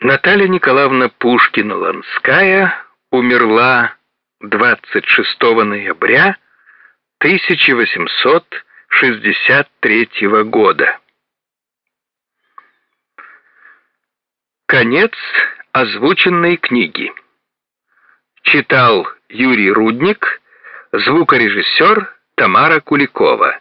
Наталья Николаевна Пушкина-Ланская умерла 26 ноября 1863 года. Конец озвученной книги. Читал Юрий Рудник, звукорежиссер Тамара Куликова.